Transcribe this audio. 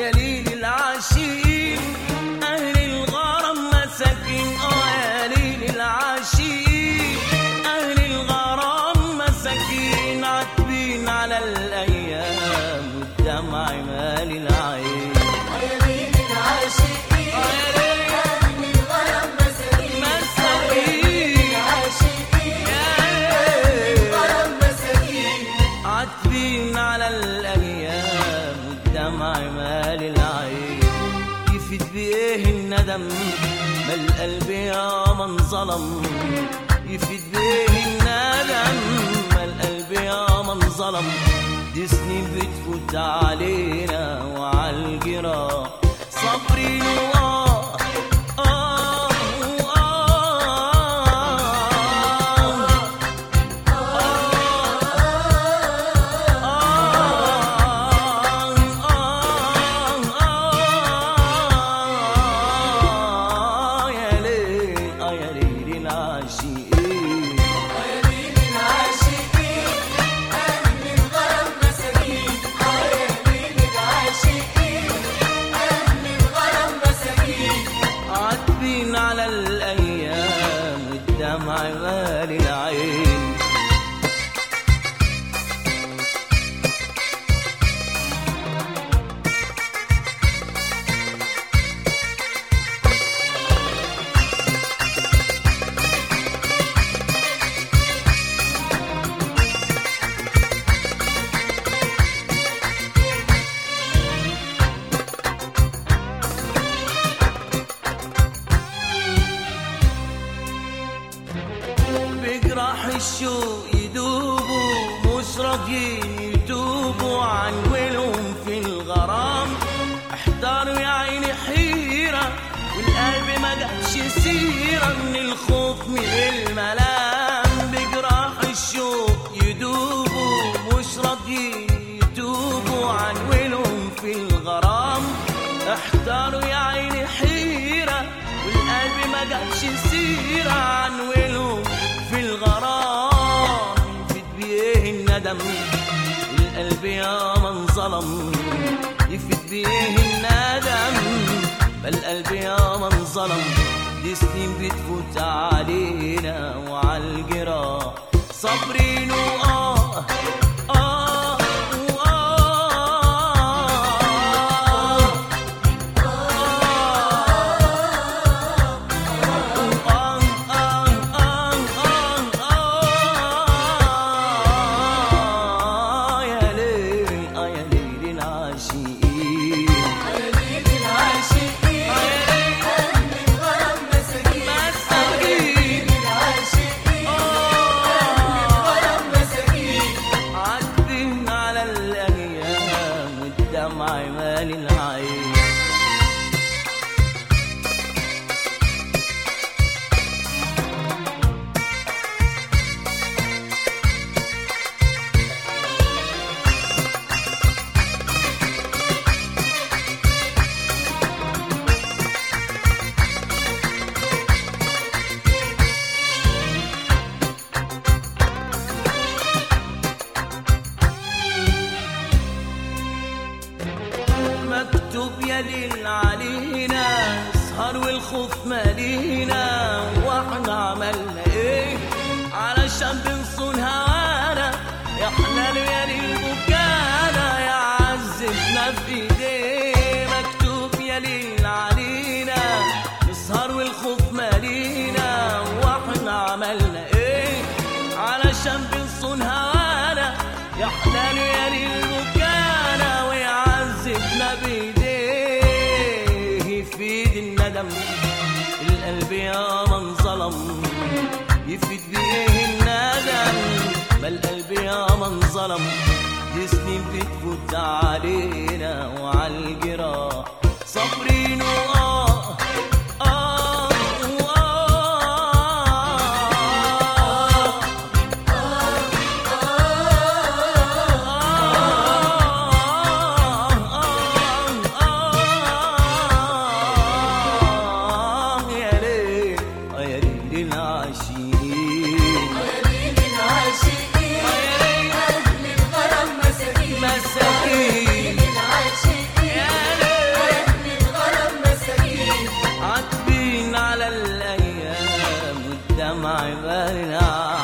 يا ليل أهل الغرام مساكين. آه أهل الغرام مساكين. عاتبين على الأيام والدمع مال العين. القلب يا من ظلم يفيد بايه الندم ما القلب يا من ظلم دي سنين بتفوت علينا وعلى مال العين. راضيين يتوبوا عن القلب يا من ظلم يفيد بيه الندم. بل القلب يا من ظلم دي سنين بتفوت علينا وعلى الجراح صابرين وآه مكتوب يا ليل علينا أسهر والخوف مالينا وإحنا عملنا إيه؟ علشان بنصون هوانا يا ليل بكانا يا عزتنا في إيديه. مكتوب يا ليل علينا نسهر والخوف مالينا وإحنا عملنا إيه؟ علشان بنصون هوانا يا حلال يا يا من ظلم. يفيد بيه الندم ما القلب يا من ظلم. دي سنين بتفوت علينا وعلى الجراح না